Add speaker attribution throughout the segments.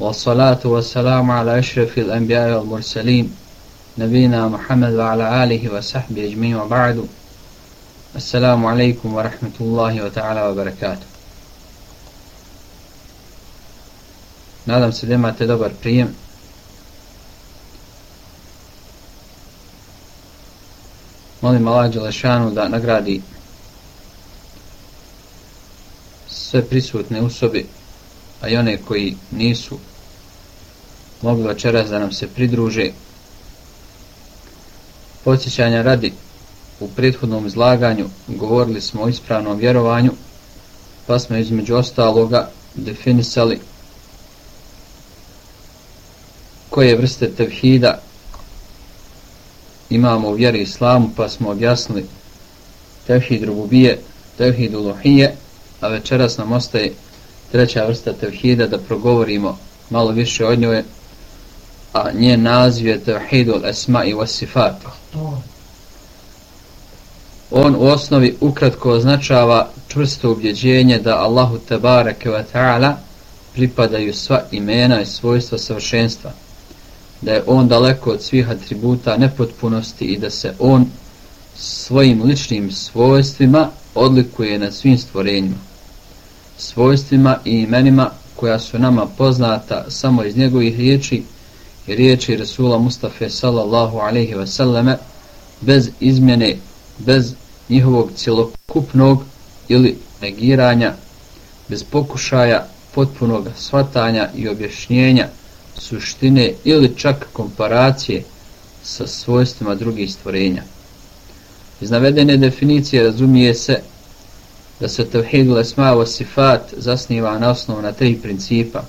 Speaker 1: والصلاة والسلام على أشرف الأنبياء والمرسلين نبينا محمد وعلى آله وصحبه أجمعين وبعد السلام عليكم ورحمة الله وتعالى وبركاته Nadam se da imate dobar prijem. Molim Allah Đelešanu da nagradi sve prisutne osobe, a i one koji nisu mogli večeras da nam se pridruže. Podsjećanja radi u prethodnom izlaganju govorili smo o ispravnom vjerovanju, pa smo između ostaloga definisali koje vrste tevhida imamo u vjeri islamu, pa smo objasnili tevhid rububije, tevhid uluhije, a večeras nam ostaje treća vrsta tevhida da progovorimo malo više od njoj, a nje naziv je Tevhidul esma i wasifat. On u osnovi ukratko označava čvrsto ubjeđenje da Allahu tebareke wa ta'ala pripadaju sva imena i svojstva savršenstva da je on daleko od svih atributa nepotpunosti i da se on svojim ličnim svojstvima odlikuje nad svim stvorenjima. Svojstvima i imenima koja su nama poznata samo iz njegovih riječi i riječi Rasula Mustafa sallallahu alaihi wasallame bez izmjene, bez njihovog cjelokupnog ili negiranja, bez pokušaja potpunog svatanja i objašnjenja suštine ili čak komparacije sa svojstvima drugih stvorenja. Iz navedene definicije razumije se da se tevhid lesma wa sifat zasniva na osnovu tri principa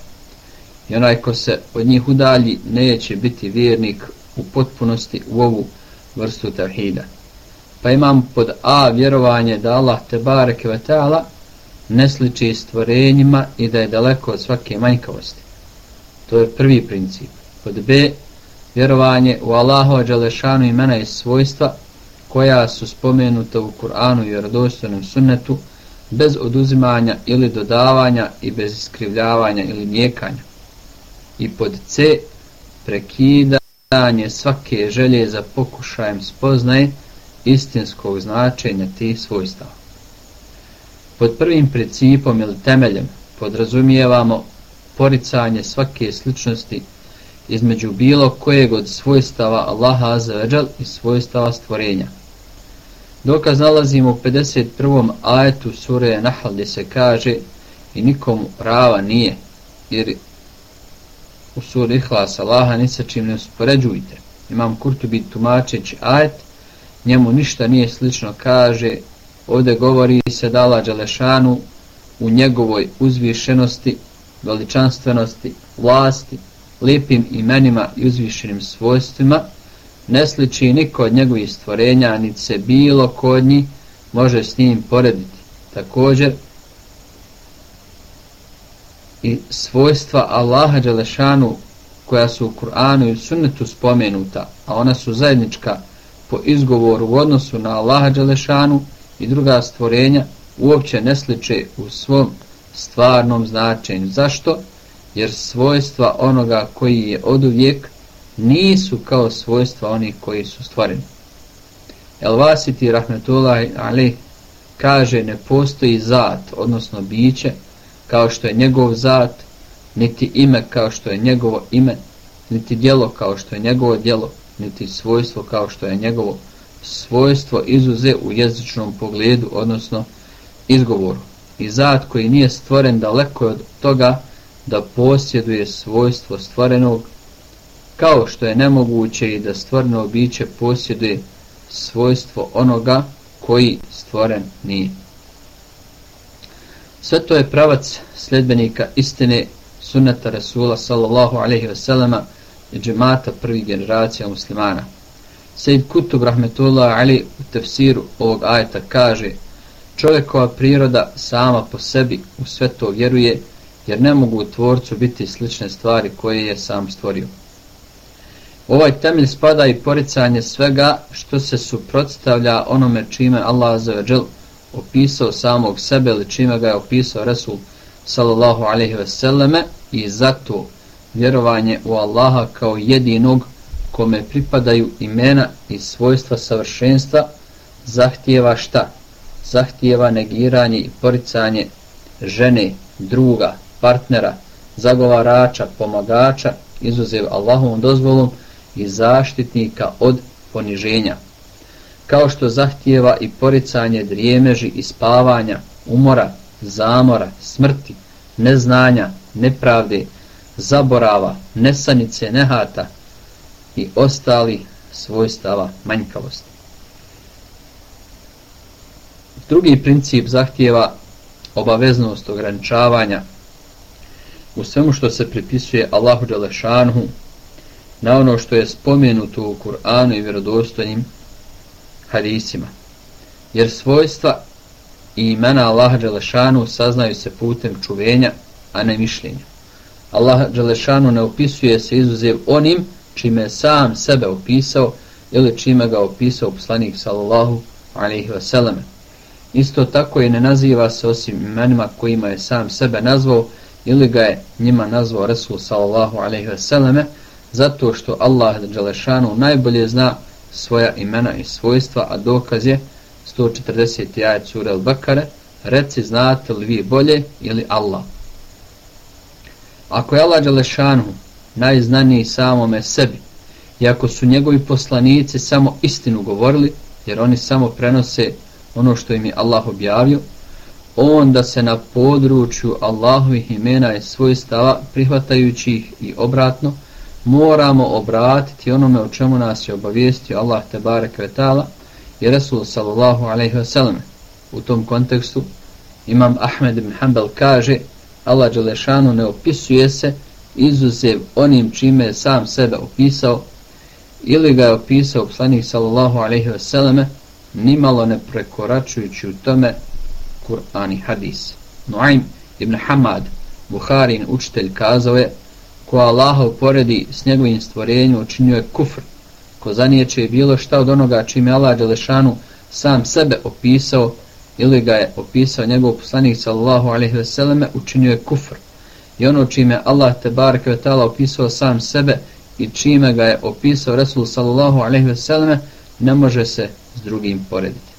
Speaker 1: i onaj ko se od njih udalji neće biti vjernik u potpunosti u ovu vrstu tevhida. Pa imam pod A vjerovanje da Allah te bareke ve ta'ala ne sliči stvorenjima i da je daleko od svake manjkavosti. To je prvi princip. Pod B, vjerovanje u Allahova dželešanu imena i svojstva koja su spomenuta u Kur'anu i vjerodostojnom sunnetu bez oduzimanja ili dodavanja i bez iskrivljavanja ili mjekanja. I pod C, prekidanje svake želje za pokušajem spoznaje istinskog značenja tih svojstava. Pod prvim principom ili temeljem podrazumijevamo poricanje svake sličnosti između bilo kojeg od svojstava Allaha Azzawajal i svojstava stvorenja. Dokaz nalazimo u 51. ajetu sure Nahl gdje se kaže i nikomu prava nije jer u suri Ihlas Allaha ni sa čim ne uspoređujte. Imam Kurtubi tumačeći ajet njemu ništa nije slično kaže ovdje govori se da Allah Đalešanu u njegovoj uzvišenosti veličanstvenosti, vlasti, lijepim imenima i uzvišenim svojstvima, ne sliči niko od njegovih stvorenja, niti se bilo kod njih može s njim porediti. Također, i svojstva Allaha Đelešanu koja su u Kur'anu i sunnetu spomenuta, a ona su zajednička po izgovoru u odnosu na Allaha Đelešanu i druga stvorenja, uopće ne sliče u svom stvarnom značenju. Zašto? Jer svojstva onoga koji je od uvijek nisu kao svojstva onih koji su stvoreni. El Vasiti Rahmetullah Ali kaže ne postoji zat, odnosno biće, kao što je njegov zat, niti ime kao što je njegovo ime, niti djelo kao što je njegovo djelo, niti svojstvo kao što je njegovo svojstvo izuze u jezičnom pogledu, odnosno izgovoru i zat koji nije stvoren daleko od toga da posjeduje svojstvo stvorenog, kao što je nemoguće i da stvoreno biće posjeduje svojstvo onoga koji stvoren nije. Sve to je pravac sljedbenika istine sunnata Rasula sallallahu alaihi ve sellema i džemata prvih generacija muslimana. Sejid Kutub rahmetullah ali u tefsiru ovog ajeta kaže Čovjekova priroda sama po sebi u sve to vjeruje, jer ne mogu u tvorcu biti slične stvari koje je sam stvorio. Ovaj temelj spada i poricanje svega što se suprotstavlja onome čime Allah azzawajal opisao samog sebe ili čime ga je opisao Resul sallallahu alaihi ve selleme i zato vjerovanje u Allaha kao jedinog kome pripadaju imena i svojstva savršenstva zahtijeva šta? Zahtijeva negiranje i poricanje žene, druga, partnera, zagovarača, pomagača, izuzev Allahovom dozvolom i zaštitnika od poniženja. Kao što zahtijeva i poricanje drijemeži i spavanja, umora, zamora, smrti, neznanja, nepravde, zaborava, nesanice, nehata i ostali svojstava manjkavosti. Drugi princip zahtijeva obaveznost ograničavanja u svemu što se pripisuje Allahu Đalešanhu na ono što je spomenuto u Kur'anu i vjerodostojnim hadisima. Jer svojstva i imena Allaha Đelešanu saznaju se putem čuvenja, a ne mišljenja. Allah Đelešanu ne opisuje se izuzev onim čime je sam sebe opisao ili čime ga opisao poslanik sallallahu alaihi wasallam. Isto tako i ne naziva se osim imenima kojima je sam sebe nazvao ili ga je njima nazvao Resul sallallahu alaihi wasallam zato što Allah Đelešanu najbolje zna svoja imena i svojstva, a dokaz je 140. ajet sura al-Bakare, reci znate li vi bolje ili Allah. Ako je Allah Đalešanu najznaniji samome sebi, i ako su njegovi poslanici samo istinu govorili, jer oni samo prenose ono što im je Allah objavio, onda se na području Allahovih imena i svojstava, prihvatajući ih i obratno, moramo obratiti onome o čemu nas je obavijestio Allah te barek vetala i Resul sallallahu alaihi wasallam. U tom kontekstu Imam Ahmed ibn Hanbal kaže Allah Đelešanu ne opisuje se izuzev onim čime je sam sebe opisao ili ga je opisao poslanik sallallahu alaihi wasallam nimalo ne prekoračujući u tome Kur'an i hadis. Nuaym ibn Hamad, Buharin učitelj, kazao je ko Allaha uporedi s njegovim stvorenjem učinio je kufr. Ko zanijeće bilo šta od onoga čime Allah Đelešanu sam sebe opisao ili ga je opisao njegov poslanik sallallahu alaihi ve selleme učinio je kufr. I ono čime Allah te barke ve opisao sam sebe i čime ga je opisao Resul sallallahu alaihi ve selleme ne može se s drugim porediti.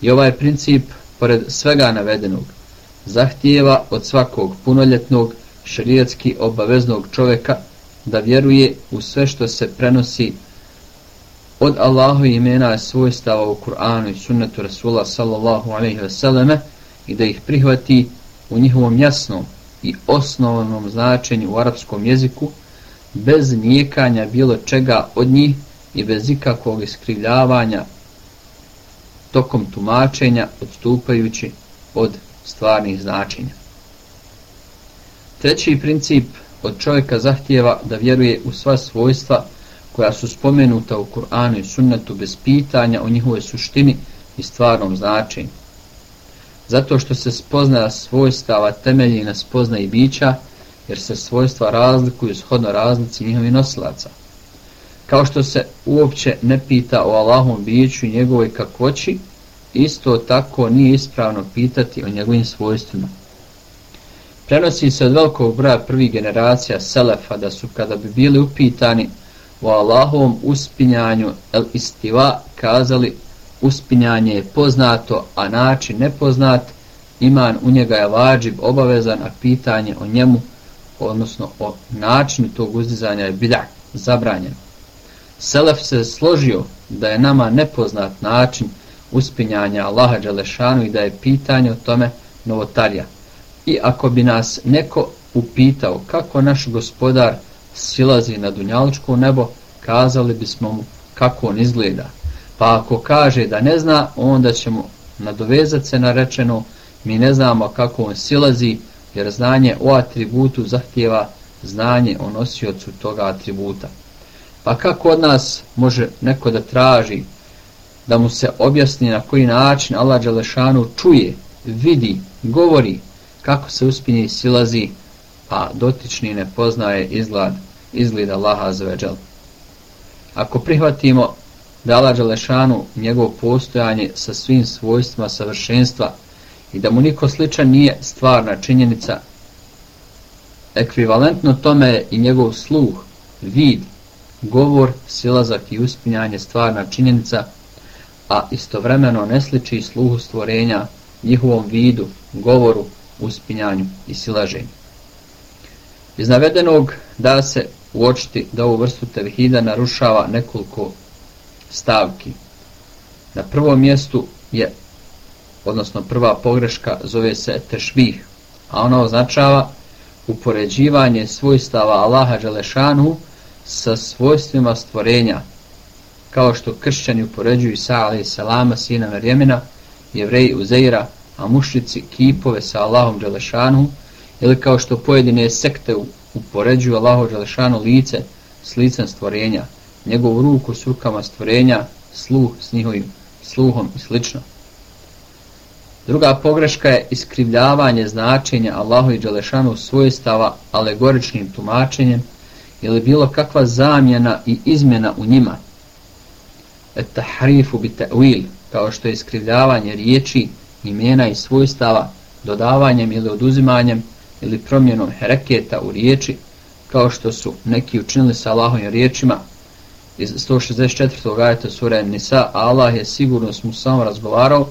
Speaker 1: I ovaj princip, pored svega navedenog, zahtijeva od svakog punoljetnog šarijetski obaveznog čovjeka da vjeruje u sve što se prenosi od Allahu imena i svojstava u Kur'anu i sunnetu Rasula sallallahu alaihi ve selleme i da ih prihvati u njihovom jasnom i osnovnom značenju u arapskom jeziku bez nijekanja bilo čega od njih i bez ikakvog iskrivljavanja tokom tumačenja odstupajući od stvarnih značenja. Treći princip od čovjeka zahtijeva da vjeruje u sva svojstva koja su spomenuta u Kur'anu i sunnetu bez pitanja o njihovoj suštini i stvarnom značenju. Zato što se spoznaja svojstava temelji na spoznaji bića, jer se svojstva razlikuju shodno razlici njihovih nosilaca. Kao što se uopće ne pita o Allahom biću i njegovoj kakvoći, isto tako nije ispravno pitati o njegovim svojstvima. Prenosi se od velikog broja prvih generacija Selefa da su kada bi bili upitani o Allahovom uspinjanju el istiva kazali uspinjanje je poznato, a način nepoznat, iman u njega je vađib obavezan, a pitanje o njemu, odnosno o načinu tog uzdizanja je bidak, zabranjen. Selef se složio da je nama nepoznat način uspinjanja Allaha Đalešanu i da je pitanje o tome novotarija. I ako bi nas neko upitao kako naš gospodar silazi na dunjaličko nebo, kazali bismo mu kako on izgleda. Pa ako kaže da ne zna, onda ćemo nadovezati se na rečeno, mi ne znamo kako on silazi, jer znanje o atributu zahtjeva znanje o nosiocu toga atributa. Pa kako od nas može neko da traži da mu se objasni na koji način Allah Đelešanu čuje, vidi, govori, kako se uspinje silazi, a dotični ne poznaje izgled, izgled Allaha Azveđel. Ako prihvatimo da Allah Đalešanu njegov postojanje sa svim svojstvima savršenstva i da mu niko sličan nije stvarna činjenica, Ekvivalentno tome je i njegov sluh, vid, govor, silazak i uspinjanje stvarna činjenica, a istovremeno ne sliči sluhu stvorenja njihovom vidu, govoru, uspinjanju i silaženju. Iz navedenog da se uočiti da ovu vrstu tevhida narušava nekoliko stavki. Na prvom mjestu je, odnosno prva pogreška, zove se tešbih, a ona označava upoređivanje svojstava Allaha Đelešanu sa svojstvima stvorenja, kao što kršćani upoređuju Isa alaih salama, sina Marjemina, jevreji Uzeira, a mušnici kipove sa Allahom Đelešanu, ili kao što pojedine sekte upoređuju Allaho Đelešanu lice s licem stvorenja, njegovu ruku s rukama stvorenja, sluh s njihovim sluhom i slično. Druga pogreška je iskrivljavanje značenja Allahu i Đelešanu svojstava alegoričnim tumačenjem ili bilo kakva zamjena i izmjena u njima. Et tahrifu bi ta'wil, kao što je iskrivljavanje riječi, imena i svojstava dodavanjem ili oduzimanjem ili promjenom hereketa u riječi, kao što su neki učinili sa Allahovim riječima iz 164. ajeta sura Nisa, Allah je sigurno smo samo razgovarao,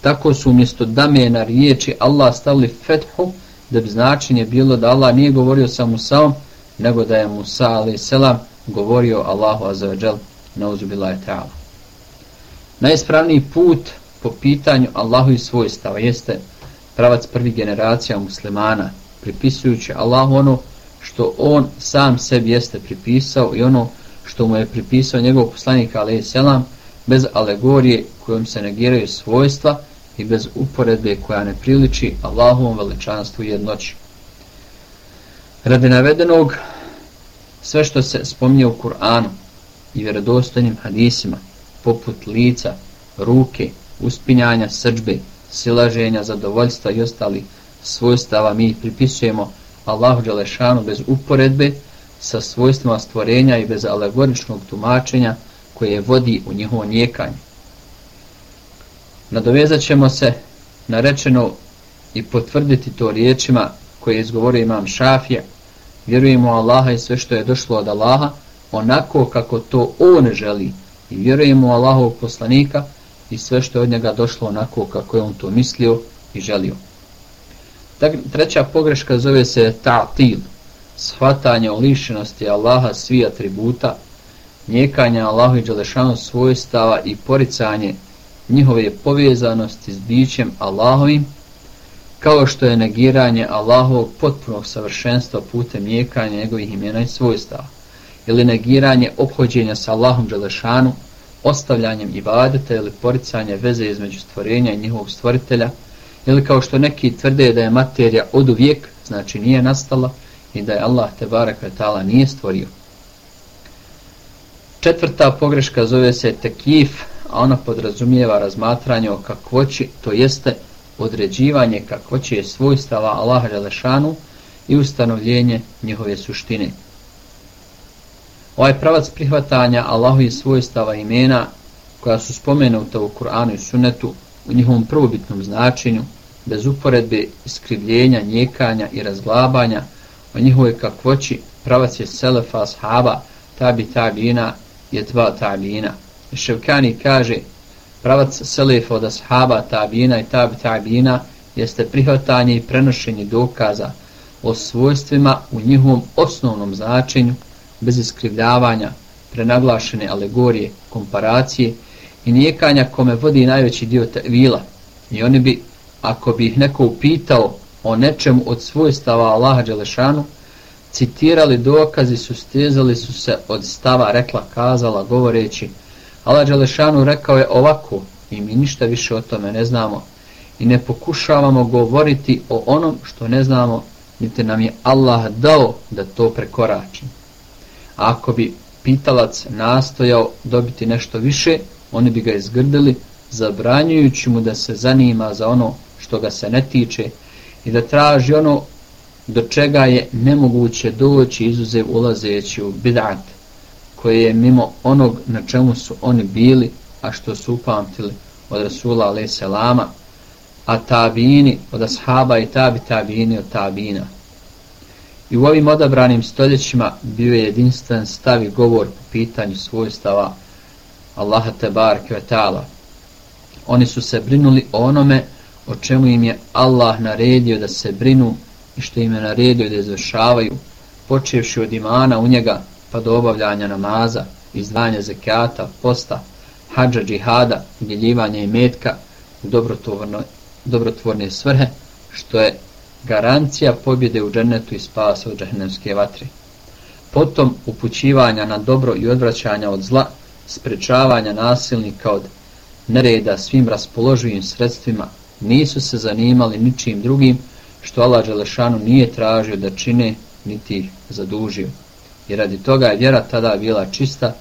Speaker 1: tako su umjesto dame na riječi Allah stavili fethu, da bi značenje bilo da Allah nije govorio sa Musaom, nego da je Musa a.s. govorio Allahu azzawajal na uzubillahi ta'ala. Najispravniji put po pitanju Allahu i svojstava jeste pravac prvih generacija muslimana, pripisujući Allahu ono što on sam sebi jeste pripisao i ono što mu je pripisao njegov poslanik a.s. bez alegorije kojom se negiraju svojstva i bez uporedbe koja ne priliči Allahovom veličanstvu jednoći. Radi navedenog, sve što se spominje u Kur'anu i vjerodostojnim hadisima, poput lica, ruke, uspinjanja, srđbe, silaženja, zadovoljstva i ostali svojstava, mi pripisujemo Allahu Đelešanu bez uporedbe sa svojstvima stvorenja i bez alegoričnog tumačenja koje vodi u njihovo njekanje. Nadovezat ćemo se na rečeno i potvrditi to riječima koje je izgovorio imam Šafija. Vjerujemo Allaha i sve što je došlo od Allaha onako kako to on želi. I vjerujemo Allahovog poslanika i sve što je od njega došlo onako kako je on to mislio i želio. Treća pogreška zove se ta'til, shvatanje o lišenosti Allaha svi atributa, njekanje Allahu i Đalešanu svojstava i poricanje njihove povezanosti s bićem Allahovim, kao što je negiranje Allahovog potpunog savršenstva putem njekanja njegovih imena i svojstava, ili negiranje obhođenja sa Allahom Đalešanu, ostavljanjem ibadeta ili poricanje veze između stvorenja i njihovog stvoritelja, ili kao što neki tvrde da je materija od uvijek, znači nije nastala, i da je Allah te baraka ta'ala nije stvorio. Četvrta pogreška zove se tekif, a ona podrazumijeva razmatranje o kakvoći, to jeste određivanje kakvoće svojstava Allaha Đelešanu i ustanovljenje njihove suštine. Ovaj pravac prihvatanja Allahovih i svojstava imena koja su spomenuta u Kur'anu i Sunnetu u njihovom prvobitnom značenju, bez uporedbe iskrivljenja, njekanja i razglabanja o njihove kakvoći pravac je Selefa, Ashaba, Tabi Tabina je Tabina. Ševkani kaže pravac Selefa od Ashaba, Tabina i Tabi Tabina jeste prihvatanje i prenošenje dokaza o svojstvima u njihovom osnovnom značenju bez iskrivljavanja, prenaglašene alegorije, komparacije i nijekanja kome vodi najveći dio vila. I oni bi, ako bi ih neko upitao o nečemu od svojstava Allaha Đelešanu, citirali dokazi, sustezali su se od stava, rekla, kazala, govoreći, Allah Đelešanu rekao je ovako, i mi ništa više o tome ne znamo, i ne pokušavamo govoriti o onom što ne znamo, niti nam je Allah dao da to prekoračimo ako bi pitalac nastojao dobiti nešto više, oni bi ga izgrdili, zabranjujući mu da se zanima za ono što ga se ne tiče i da traži ono do čega je nemoguće doći izuzev ulazeći u bidat, koje je mimo onog na čemu su oni bili, a što su upamtili od Rasula a.s. a tabini od ashaba i tabi tabini od tabina. I u ovim odabranim stoljećima bio je jedinstven stavi govor po pitanju svojstava Allaha Tebar Kvetala. Oni su se brinuli o onome o čemu im je Allah naredio da se brinu i što im je naredio da izvršavaju, počevši od imana u njega pa do obavljanja namaza, izdvajanja zekijata, posta, hađa džihada, udjeljivanja i metka u dobrotvorne svrhe, što je garancija pobjede u džennetu i spasa od džahnemske vatre. Potom upućivanja na dobro i odvraćanja od zla, sprečavanja nasilnika od nereda svim raspoloživim sredstvima, nisu se zanimali ničim drugim što Allah Đelešanu nije tražio da čine niti ih zadužio. I radi toga je vjera tada bila čista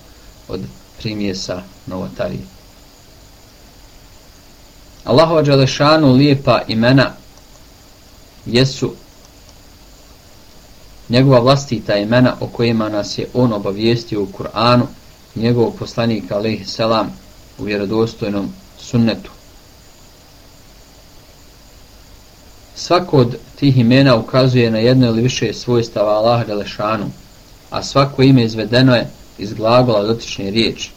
Speaker 1: od primjesa novotarije. Allahova Đelešanu lijepa imena jesu njegova vlastita imena o kojima nas je on obavijestio u Kur'anu njegov poslanik alaihi selam u vjerodostojnom sunnetu. Svako od tih imena ukazuje na jedno ili više svojstava Allaha Đelešanu, a svako ime izvedeno je iz glagola dotične riječi.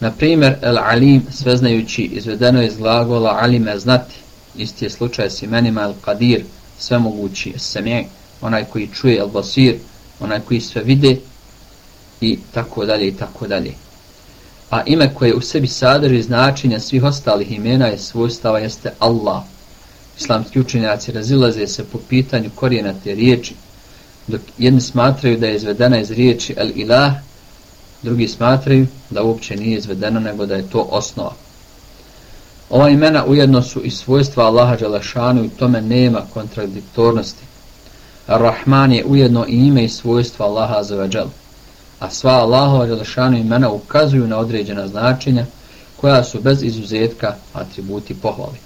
Speaker 1: Na primjer, El Alim, sveznajući, izvedeno je iz glagola Alime znati, isti je slučaj s imenima El Qadir, svemogući, Semij, onaj koji čuje El Basir, onaj koji sve vide, i tako dalje i tako dalje. A ime koje u sebi sadrži značenja svih ostalih imena je svojstava jeste Allah. Islamski učenjaci razilaze se po pitanju korijena te riječi, dok jedni smatraju da je izvedena iz riječi El Ilah, drugi smatraju da uopće nije izvedena nego da je to osnova. Ova imena ujedno su i svojstva Allaha Đalašanu i tome nema kontradiktornosti. Ar-Rahman je ujedno i ime i svojstva Allaha Azavadžal. A sva Allahova Đalašanu imena ukazuju na određena značenja koja su bez izuzetka atributi pohvali.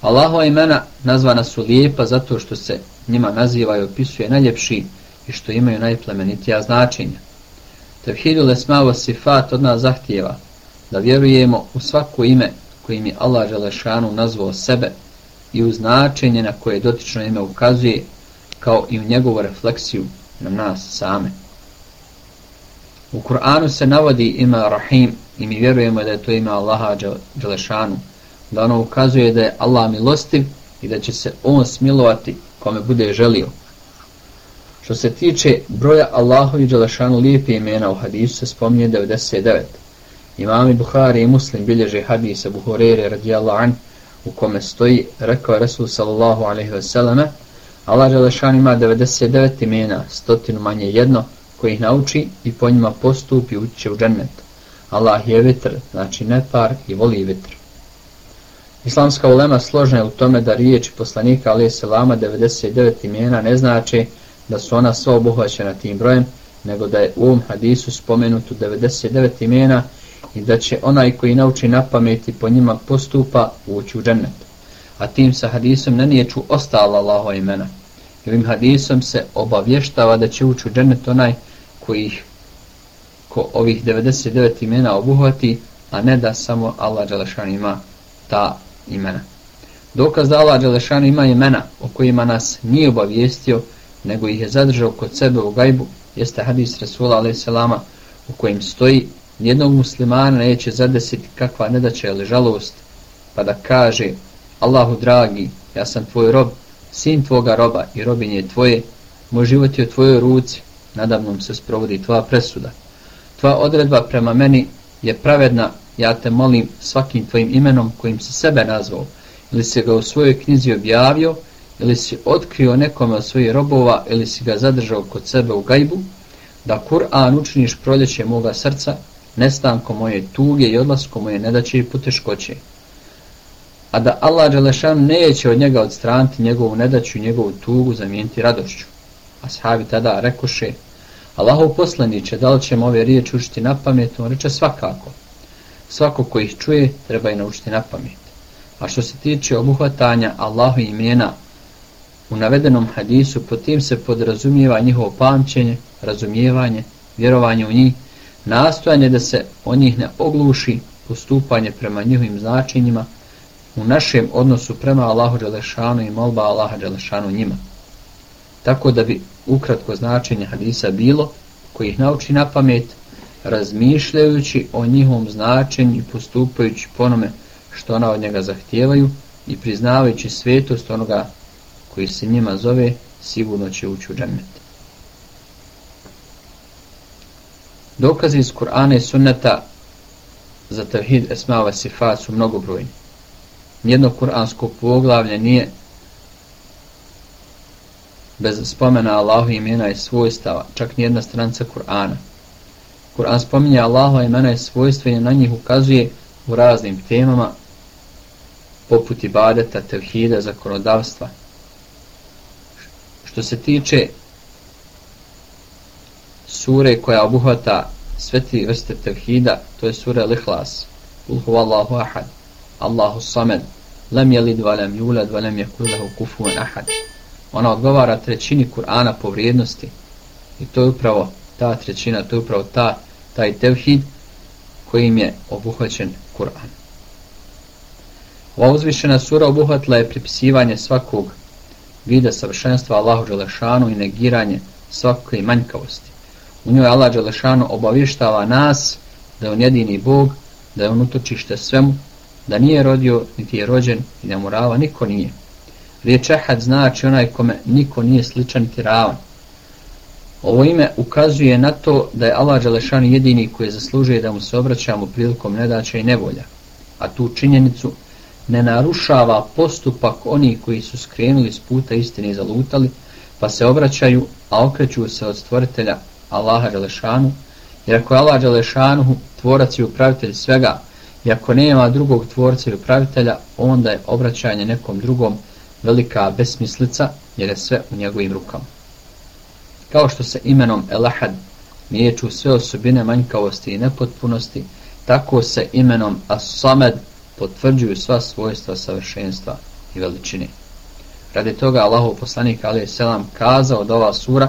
Speaker 1: Allahova imena nazvana su lijepa zato što se njima naziva i opisuje najljepši i što imaju najplemenitija značenja. Tevhidu lesmavo sifat od nas zahtjeva da vjerujemo u svako ime kojim je Allah Želešanu nazvao sebe i u značenje na koje dotično ime ukazuje kao i u njegovu refleksiju na nas same. U Kur'anu se navodi ima Rahim i mi vjerujemo da je to ime Allaha Đelešanu, da ono ukazuje da je Allah milostiv i da će se on smilovati kome bude želio. Što se tiče broja Allahovi Đelešanu lijepi imena u hadisu se spominje 99. Imami Buhari i Muslim bilježe hadisa Buhurere radijallahu an u kome stoji, rekao Resul sallallahu alaihi selleme Allah Želešan ima 99 imena, stotinu manje jedno, koji ih nauči i po njima postupi ući u džennet. Allah je vetr, znači nepar i voli vetr. Islamska ulema složna je u tome da riječi poslanika alaih selama 99 imena ne znači da su ona sva obuhvaćena tim brojem, nego da je u ovom hadisu spomenuto 99 imena i da će onaj koji nauči na pameti po njima postupa ući u džennet. A tim sa hadisom ne niječu ostala Allahova imena. I ovim hadisom se obavještava da će ući u džennet onaj koji ko ovih 99 imena obuhvati, a ne da samo Allah Đelešan ima ta imena. Dokaz da Allah Đelešan ima imena o kojima nas nije obavijestio, nego ih je zadržao kod sebe u gajbu, jeste hadis Rasula a.s. u kojim stoji nijednog muslimana neće zadesiti kakva nedaća ili žalost, pa da kaže Allahu dragi, ja sam tvoj rob, sin tvoga roba i robinje tvoje, moj život je u tvojoj ruci, nadavnom se sprovodi tvoja presuda. Tvoja odredba prema meni je pravedna, ja te molim svakim tvojim imenom kojim si sebe nazvao, ili si ga u svojoj knjizi objavio, ili si otkrio nekome od svojih robova, ili si ga zadržao kod sebe u gajbu, da Kur'an učiniš proljeće moga srca, nestanko moje tuge i odlasko moje nedaće i poteškoće. A da Allah Đelešan neće od njega odstraniti njegovu nedaću i njegovu tugu zamijeniti radošću. Ashabi tada rekoše, Allahov poslaniće, da li ćemo ove riječi učiti na pamet? On reče svakako. Svako ko ih čuje, treba i naučiti na pamet. A što se tiče obuhvatanja Allahu imena u navedenom hadisu, po tim se podrazumijeva njihovo pamćenje, razumijevanje, vjerovanje u njih, nastojanje da se o njih ne ogluši, postupanje prema njihovim značenjima, u našem odnosu prema Allahu Đelešanu i molba Allaha Đelešanu njima. tako da bi ukratko značenje hadisa bilo koji ih nauči na pamet razmišljajući o njihovom značenju i postupajući ponome što ona od njega zahtijevaju i priznavajući svetost onoga koji se njima zove sigurno će ući u džennet. Dokazi iz Kur'ana i sunneta za tevhid esmava sifat su mnogobrojni. Nijedno kur'ansko poglavlje nije bez spomena Allahu imena i svojstava, čak nijedna stranca Kur'ana. Kur'an spominje Allahu imena i svojstva i na njih ukazuje u raznim temama, poput ibadeta, tevhida, zakonodavstva. Što se tiče sure koja obuhvata sve vrste tevhida, to je sura Lihlas, Kul Allahu Ahad, Allahu Samed, Lem jelid valem julad, valem jekulahu kufuan ahad ona odgovara trećini Kur'ana po vrijednosti i to je upravo ta trećina, to je upravo ta, taj tevhid kojim je obuhvaćen Kur'an. Ova uzvišena sura obuhvatila je pripisivanje svakog vida savršenstva Allahu Želešanu i negiranje svakoj manjkavosti. U njoj Allah Đelešanu obavještava nas da je on jedini Bog, da je on utočište svemu, da nije rodio, niti je rođen i da mu rava niko nije. Riječ ehad znači onaj kome niko nije sličan niti ravan. Ovo ime ukazuje na to da je Allah Đelešan jedini koji zaslužuje da mu se obraćamo prilikom nedaća i nevolja. A tu činjenicu ne narušava postupak onih koji su skrenuli s puta istine i zalutali, pa se obraćaju, a okreću se od stvoritelja Allaha Đelešanu, jer ako je Allah Đelešanu tvorac i upravitelj svega, i ako nema drugog tvorca i upravitelja, onda je obraćanje nekom drugom velika besmislica jer je sve u njegovim rukama. Kao što se imenom Elahad miječu sve osobine manjkavosti i nepotpunosti, tako se imenom As-Samed potvrđuju sva svojstva savršenstva i veličine. Radi toga Allahov poslanik Ali Selam kazao da ova sura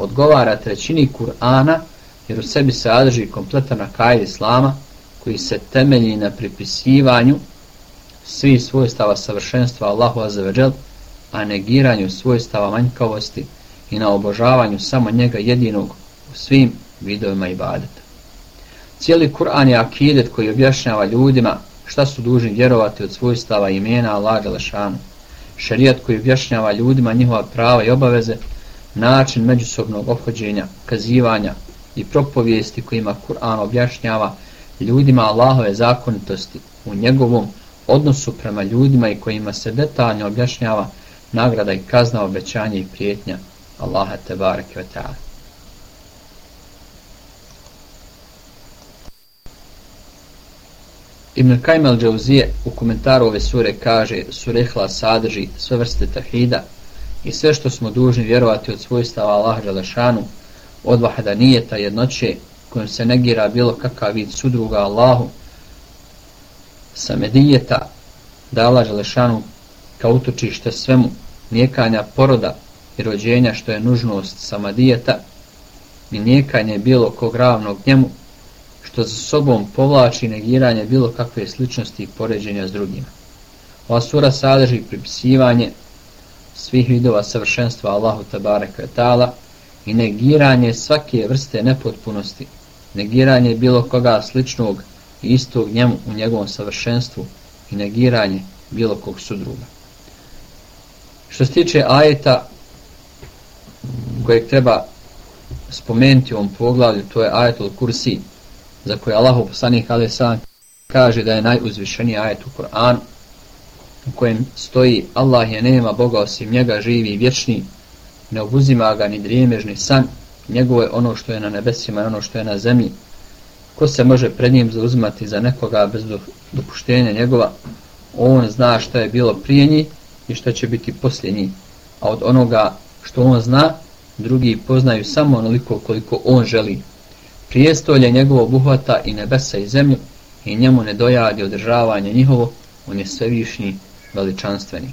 Speaker 1: odgovara trećini Kur'ana jer u sebi se adrži kompletan akaj Islama koji se temelji na pripisivanju svi svojstava savršenstva Allahu Azzawajal, a negiranju svojstava manjkavosti i na obožavanju samo njega jedinog u svim vidovima ibadeta. Cijeli Kur'an je akidet koji objašnjava ljudima šta su dužni vjerovati od svojstava imena Allah Đelešanu. Šarijat koji objašnjava ljudima njihova prava i obaveze, način međusobnog obhođenja, kazivanja i propovijesti kojima Kur'an objašnjava ljudima Allahove zakonitosti u njegovom odnosu prema ljudima i kojima se detaljno objašnjava nagrada i kazna, obećanja i prijetnja Allaha tebareke ve ta'ala. Ibn Kajm al-Džauzije u komentaru ove sure kaže surehla sadrži sve vrste tahida i sve što smo dužni vjerovati od svojstava Allah Želešanu, od vahadanijeta jednoće kojom se negira bilo kakav vid sudruga Allahu samedijeta da Allah Želešanu kao utočište svemu nijekanja poroda i rođenja što je nužnost samadijeta i nijekanje bilo kog ravnog njemu što za sobom povlači negiranje bilo kakve sličnosti i poređenja s drugima. Ova sura sadrži pripisivanje svih vidova savršenstva Allahu Tabareka Ta'ala i negiranje svake vrste nepotpunosti, negiranje bilo koga sličnog istog njemu u njegovom savršenstvu i negiranje bilo kog sudruga. Što se tiče ajeta kojeg treba spomenuti u ovom poglavlju, to je ajetul kursi, za koje Allah poslanih poslanih Alesan kaže da je najuzvišeniji ajet u Koranu, u kojem stoji Allah je nema Boga osim njega živi i vječni, ne obuzima ga ni drijemežni san, njegovo je ono što je na nebesima i ono što je na zemlji, ko se može pred njim zauzimati za nekoga bez dopuštenja njegova, on zna šta je bilo prije njih i šta će biti poslije njih. A od onoga što on zna, drugi poznaju samo onoliko koliko on želi. Prijestolje njegovo obuhvata i nebesa i zemlju i njemu ne dojadi održavanje njihovo, on je svevišnji veličanstveni.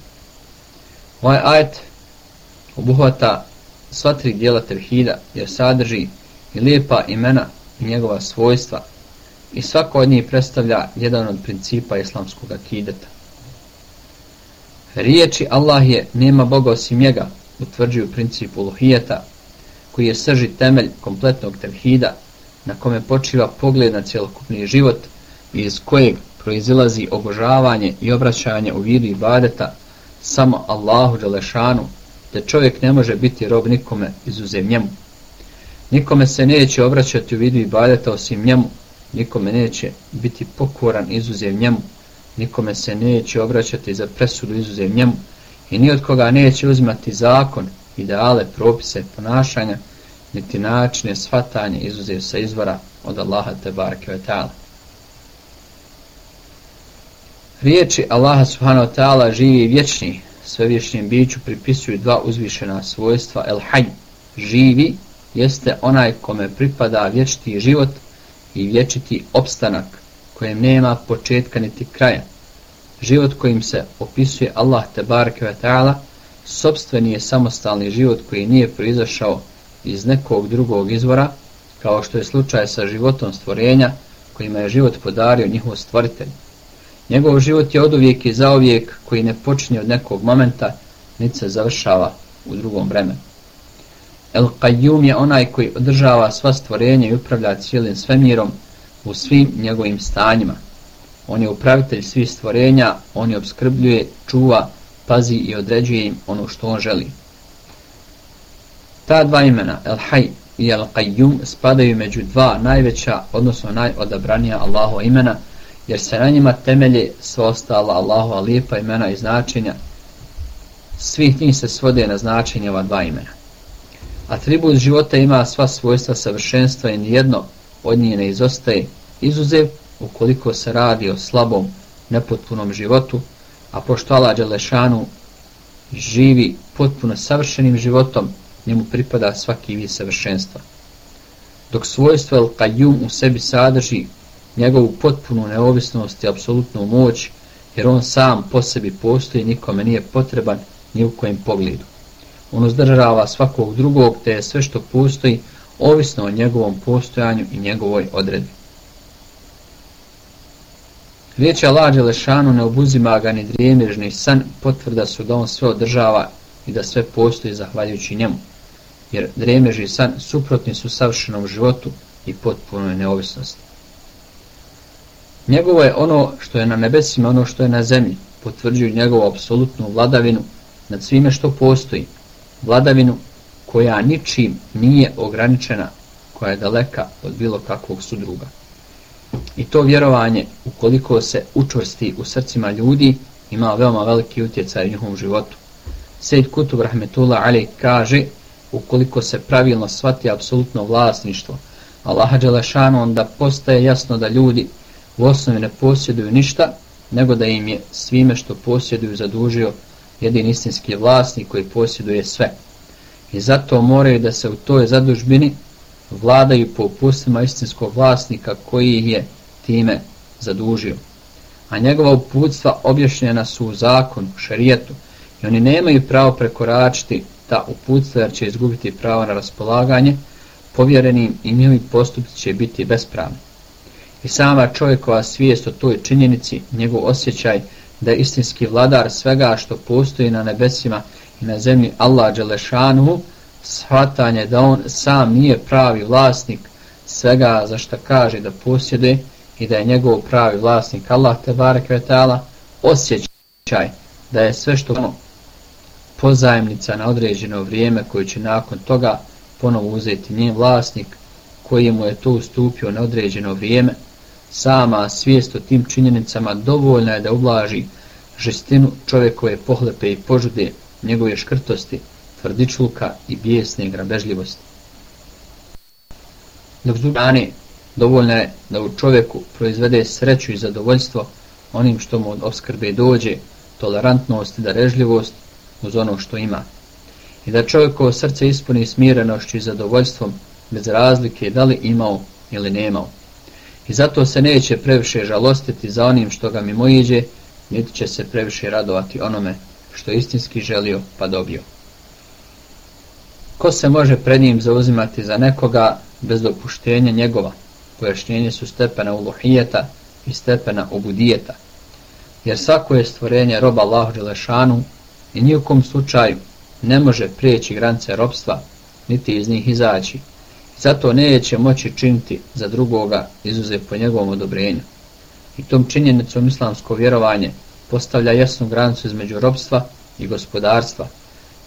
Speaker 1: Ovaj ajet obuhvata sva tri dijela tevhida jer sadrži i lijepa imena i njegova svojstva i svako od njih predstavlja jedan od principa islamskog akideta. Riječi Allah je nema Boga osim njega utvrđuju princip uluhijeta, koji je srži temelj kompletnog tevhida, na kome počiva pogled na cjelokupni život i iz kojeg proizilazi obožavanje i obraćanje u vidu ibadeta samo Allahu Đelešanu, da čovjek ne može biti rob nikome izuzem njemu. Nikome se neće obraćati u vidu ibadeta osim njemu, nikome neće biti pokoran izuzem njemu, nikome se neće obraćati za presudu izuzem njemu i ni od koga neće uzimati zakon, ideale, propise, ponašanja, niti načine shvatanje izuzem sa izvora od Allaha te barke ve ta'ala. Riječi Allaha subhanahu wa ta'ala živi i vječni, svevječnim biću pripisuju dva uzvišena svojstva, el Hajj, živi, jeste onaj kome pripada vječiti život i vječiti opstanak, kojem nema početka niti kraja. Život kojim se opisuje Allah te barke ve ta'ala, sobstveni je samostalni život koji nije proizašao iz nekog drugog izvora, kao što je slučaj sa životom stvorenja, kojima je život podario njihov stvoritelj. Njegov život je od uvijek i zauvijek koji ne počinje od nekog momenta, niti se završava u drugom vremenu. El Qayyum je onaj koji održava sva stvorenja i upravlja cijelim svemirom u svim njegovim stanjima. On je upravitelj svih stvorenja, on je obskrbljuje, čuva, pazi i određuje im ono što on želi. Ta dva imena, El Hay i El Qayyum, spadaju među dva najveća, odnosno najodabranija Allahova imena, jer se na njima temelje sva ostala Allahova lijepa imena i značenja. Svih njih se svode na značenje ova dva imena. Atribut života ima sva svojstva savršenstva i nijedno od njih ne izostaje izuzev ukoliko se radi o slabom, nepotpunom životu, a pošto Allah Đelešanu živi potpuno savršenim životom, njemu pripada svaki vid savršenstva. Dok svojstvo El Qayyum u sebi sadrži njegovu potpunu neovisnost i apsolutnu moć, jer on sam po sebi postoji nikome nije potreban ni u kojem pogledu. On uzdržava svakog drugog, te je sve što postoji ovisno o njegovom postojanju i njegovoj odredbi. Riječ Allah Đelešanu ne obuzima ga ni drijemiržni san, potvrda su da on sve održava i da sve postoji zahvaljujući njemu. Jer drijemiržni san suprotni su savršenom životu i potpunoj neovisnosti. Njegovo je ono što je na nebesima, ono što je na zemlji, potvrđuju njegovu apsolutnu vladavinu nad svime što postoji, vladavinu koja ničim nije ograničena, koja je daleka od bilo kakvog sudruga. I to vjerovanje, ukoliko se učvrsti u srcima ljudi, ima veoma veliki utjecaj u njihovom životu. Sejid Kutub Rahmetullah Ali kaže, ukoliko se pravilno shvati apsolutno vlasništvo Allaha Đelešanu, onda postaje jasno da ljudi u osnovi ne posjeduju ništa, nego da im je svime što posjeduju zadužio jedin istinski vlasnik koji posjeduje sve. I zato moraju da se u toj zadužbini vladaju po upustima istinskog vlasnika koji ih je time zadužio. A njegova uputstva objašnjena su u zakonu, šarijetu, i oni nemaju pravo prekoračiti ta uputstva jer će izgubiti pravo na raspolaganje, povjerenim i njihovi postupci će biti bespravni. I sama čovjekova svijest o toj činjenici, njegov osjećaj da je istinski vladar svega što postoji na nebesima i na zemlji Allah Đelešanu, shvatanje da on sam nije pravi vlasnik svega za što kaže da posjede i da je njegov pravi vlasnik Allah te Kvetala, osjećaj da je sve što ono pozajemnica na određeno vrijeme koje će nakon toga ponovo uzeti njen vlasnik koji mu je to ustupio na određeno vrijeme, sama svijest o tim činjenicama dovoljna je da ublaži žestinu čovjekove pohlepe i požude njegove škrtosti, tvrdičluka i bijesne grabežljivosti. Dok s druge dovoljna je da u čovjeku proizvede sreću i zadovoljstvo onim što mu od oskrbe dođe, tolerantnost i darežljivost uz ono što ima. I da čovjekovo srce ispuni smirenošću i zadovoljstvom bez razlike da li imao ili nemao. I zato se neće previše žalostiti za onim što ga mimo iđe, niti će se previše radovati onome što istinski želio pa dobio. Ko se može pred njim zauzimati za nekoga bez dopuštenja njegova? Pojašnjenje su stepena uluhijeta i stepena ubudijeta. Jer svako je stvorenje roba Allahu Đelešanu i nijekom slučaju ne može prijeći granice robstva, niti iz njih izaći. Zato neće moći činiti za drugoga izuzev po njegovom odobrenju. I tom činjenicom islamsko vjerovanje postavlja jasnu granicu između robstva i gospodarstva,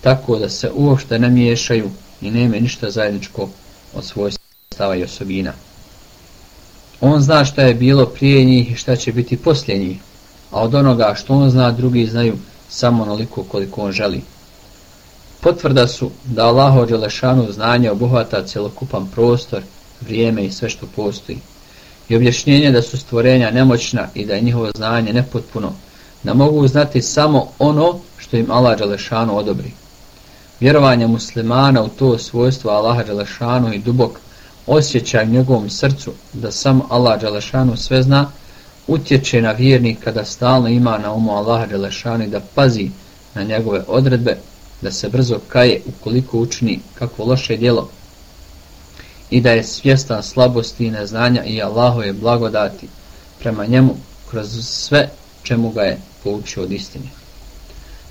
Speaker 1: tako da se uopšte ne miješaju i nema ništa zajedničko od svojstava i osobina. On zna šta je bilo prije njih i šta će biti poslije njih, a od onoga što on zna drugi znaju samo onoliko koliko on želi. Potvrda su da Allah Đelešanu znanje obuhvata celokupan prostor, vrijeme i sve što postoji. I objašnjenje da su stvorenja nemoćna i da je njihovo znanje nepotpuno, da mogu znati samo ono što im Allah Đelešanu odobri. Vjerovanje muslimana u to svojstvo Allaha Đelešanu i dubok osjećaj u njegovom srcu da samo Allah Đelešanu sve zna, utječe na vjernika da stalno ima na umu Allaha Đelešanu i da pazi na njegove odredbe, da se brzo kaje ukoliko učini kakvo loše djelo i da je svjestan slabosti i neznanja i Allahove blagodati prema njemu kroz sve čemu ga je poučio od istine.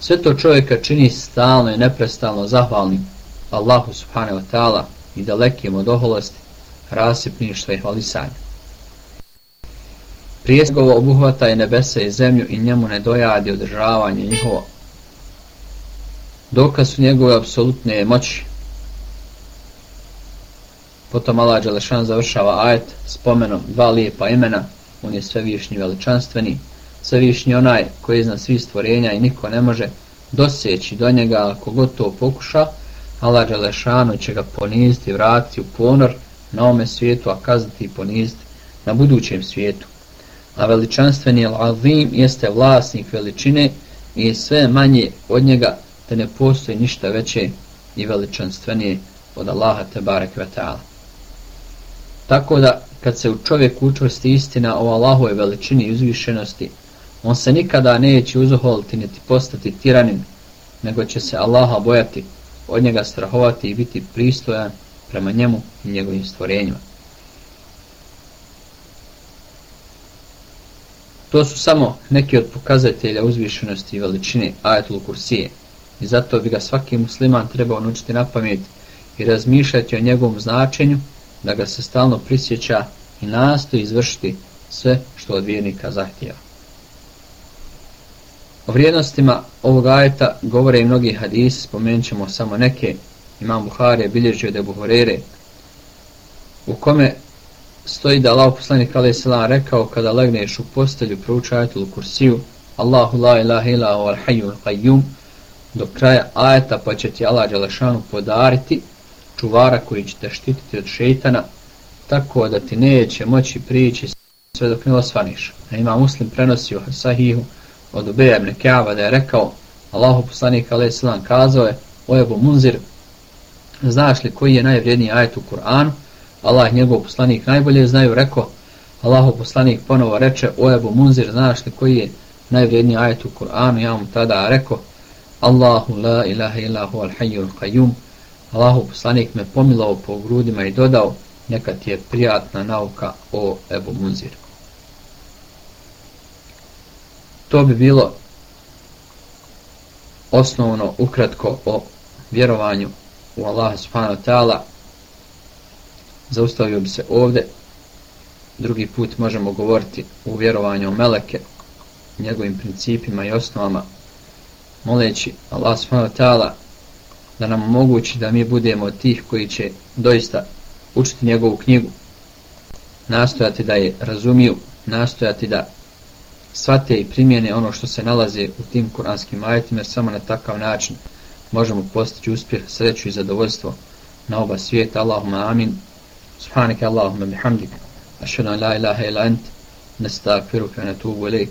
Speaker 1: Sve to čovjeka čini stalno i neprestalno zahvalnim Allahu subhanahu wa ta'ala i dalekim od oholosti, rasipništva i hvalisanja. Prijesgovo obuhvata je nebesa i zemlju i njemu ne dojadi održavanje njihova Dokaz su njegove apsolutne moći. Potom Allah Đelešan završava ajet spomenom dva lijepa imena, on je svevišnji veličanstveni, svevišnji onaj koji je iznad svih stvorenja i niko ne može doseći do njega ako god to pokuša, Allah Đelešanu će ga poniziti, vratiti u ponor na ome svijetu, a kazniti i poniziti na budućem svijetu. A veličanstveni Al-Azim jeste vlasnik veličine i sve manje od njega te ne postoji ništa veće i veličanstvenije od Allaha Tebarek Vata'ala. Tako da, kad se u čovjeku učvrsti istina o Allahove veličini i uzvišenosti, on se nikada neće uzoholiti niti postati tiranin, nego će se Allaha bojati, od njega strahovati i biti pristojan prema njemu i njegovim stvorenjima. To su samo neki od pokazatelja uzvišenosti i veličine ajetul kursije i zato bi ga svaki musliman trebao naučiti na pamet i razmišljati o njegovom značenju da ga se stalno prisjeća i nastoji izvršiti sve što od vjernika zahtjeva. O vrijednostima ovog ajeta govore i mnogi hadisi, spomenut ćemo samo neke. Imam Buhari je bilježio da Buhorere, u kome stoji da Allah poslanik alaih sallam rekao kada legneš u postelju prouča kursiju Allahu la ilaha ila al hayyul qayyum do kraja ajeta pa će ti Allah Đelešanu podariti čuvara koji će te štititi od šeitana tako da ti neće moći prići sve dok ne osvaniš. A ima muslim prenosio sahihu od Ubeja ibn Kaaba da je rekao Allahu poslanik alaih sallam kazao je o Ebu Munzir znaš li koji je najvrijedniji ajet u Kur'anu Allah njegov poslanik najbolje znaju rekao Allahu poslanik ponovo reče o Ebu Munzir znaš li koji je najvrijedniji ajet u Kur'anu ja mu tada rekao Allahu la ilaha illahu al hayyul qayyum Allahu poslanik me pomilao po grudima i dodao neka ti je prijatna nauka o Ebu Munzir To bi bilo osnovno ukratko o vjerovanju u Allaha subhanahu wa ta'ala. Zaustavio bi se ovde. Drugi put možemo govoriti u vjerovanju o Meleke, njegovim principima i osnovama, moleći Allah subhanahu wa ta'ala da nam omogući da mi budemo od tih koji će doista učiti njegovu knjigu, nastojati da je razumiju, nastojati da svate i primjene ono što se nalaze u tim kuranskim ajetima, jer samo na takav način možemo postići uspjeh, sreću i zadovoljstvo na oba svijeta. Allahumma amin. Subhanike Allahumma bihamdik. Ašhadu an la ilaha ila ent. wa natubu ilaik.